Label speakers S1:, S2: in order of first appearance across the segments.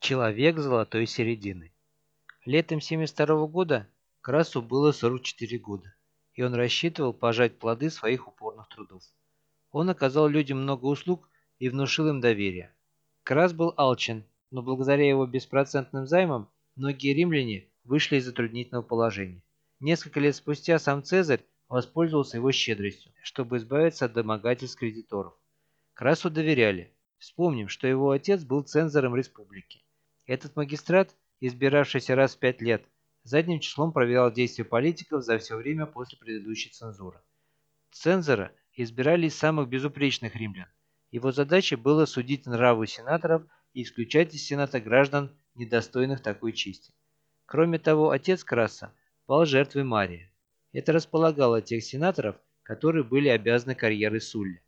S1: Человек золотой середины. Летом 72 года Красу было 44 года, и он рассчитывал пожать плоды своих упорных трудов. Он оказал людям много услуг и внушил им доверие. Крас был алчен, но благодаря его беспроцентным займам многие римляне вышли из затруднительного положения. Несколько лет спустя сам Цезарь воспользовался его щедростью, чтобы избавиться от домогательств кредиторов. Красу доверяли. Вспомним, что его отец был цензором республики. Этот магистрат, избиравшийся раз в пять лет, задним числом проверял действия политиков за все время после предыдущей цензуры. Цензора избирали из самых безупречных римлян. Его задачей было судить нравы сенаторов и исключать из сената граждан, недостойных такой чести. Кроме того, отец Краса пал жертвой Марии. Это располагало тех сенаторов, которые были обязаны карьерой Сулли.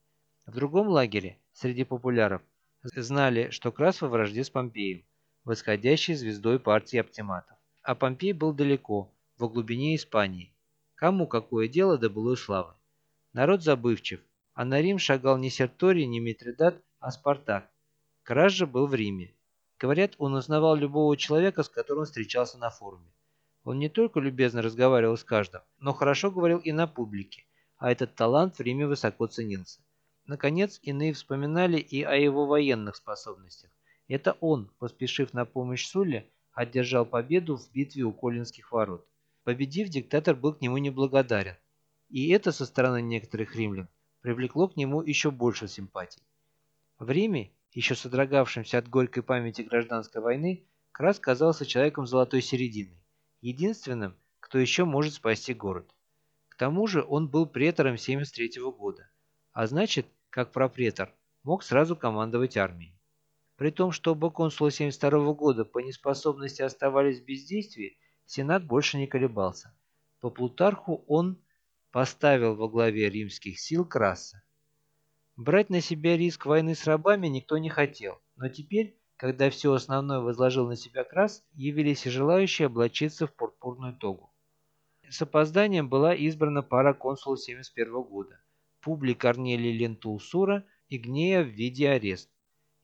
S1: В другом лагере, среди популяров, знали, что Крас во вражде с Помпеем, восходящей звездой партии оптиматов. А Помпей был далеко, во глубине Испании. Кому какое дело до былой славы? Народ забывчив, а на Рим шагал не Серторий, не Митридат, а Спартак. Крас же был в Риме. Говорят, он узнавал любого человека, с которым встречался на форуме. Он не только любезно разговаривал с каждым, но хорошо говорил и на публике, а этот талант в Риме высоко ценился. Наконец, иные вспоминали и о его военных способностях. Это он, поспешив на помощь Сулле, одержал победу в битве у Колинских ворот. Победив, диктатор был к нему неблагодарен. И это со стороны некоторых римлян привлекло к нему еще больше симпатий. В Риме, еще содрогавшимся от горькой памяти гражданской войны, Крас казался человеком золотой середины, единственным, кто еще может спасти город. К тому же он был претором 73 года, а значит, как пропретор, мог сразу командовать армией. При том, что оба консула 72 года по неспособности оставались в бездействии, Сенат больше не колебался. По Плутарху он поставил во главе римских сил Краса. Брать на себя риск войны с рабами никто не хотел, но теперь, когда все основное возложил на себя Крас, явились и желающие облачиться в пурпурную тогу. С опозданием была избрана пара консулов 71 года – Публий Корнелий Лентул Сура и Гней Ауфидий Орест.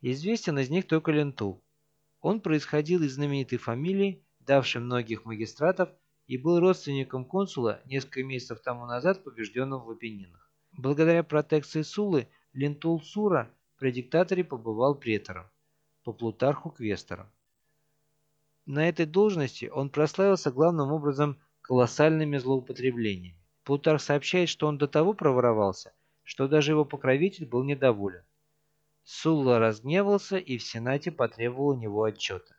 S1: Известен из них только Лентул. Он происходил из знаменитой фамилии, давшей многих магистратов, и был родственником консула, несколько месяцев тому назад побежденного в Апеннинах. Благодаря протекции Сулы Лентул Сура при диктаторе побывал претором, по Плутарху квестором. На этой должности он прославился главным образом колоссальными злоупотреблениями. Плутарх сообщает, что он до того проворовался, что даже его покровитель был недоволен. Сулла разгневался и в Сенате потребовал у него отчета.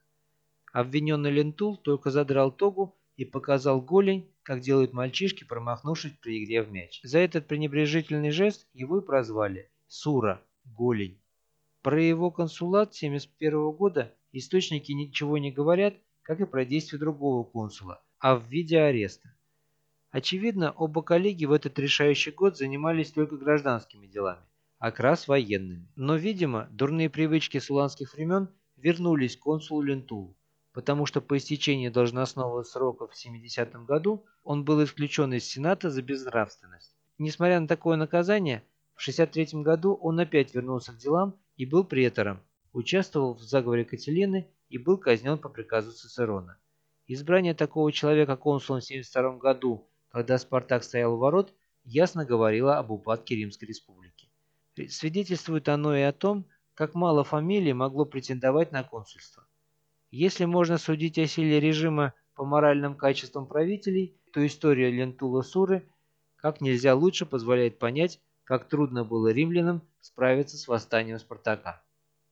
S1: Обвиненный Лентул только задрал тогу и показал голень, как делают мальчишки, промахнувшись при игре в мяч. За этот пренебрежительный жест его и прозвали Сура, голень. Про его консулат 71 года источники ничего не говорят, как и про действия другого консула, а в виде ареста. Очевидно, оба коллеги в этот решающий год занимались только гражданскими делами, а Крас военными. Но, видимо, дурные привычки суланских времен вернулись к консулу Лентулу, потому что по истечении должностного срока в 70 году он был исключен из Сената за безнравственность. Несмотря на такое наказание, в 63 году он опять вернулся к делам и был претором, участвовал в заговоре Кателины и был казнен по приказу Цицерона. Избрание такого человека консулом в 72 году когда Спартак стоял у ворот, ясно говорило об упадке Римской Республики. Свидетельствует оно и о том, как мало фамилий могло претендовать на консульство. Если можно судить о силе режима по моральным качествам правителей, то история Лентула Суры как нельзя лучше позволяет понять, как трудно было римлянам справиться с восстанием Спартака.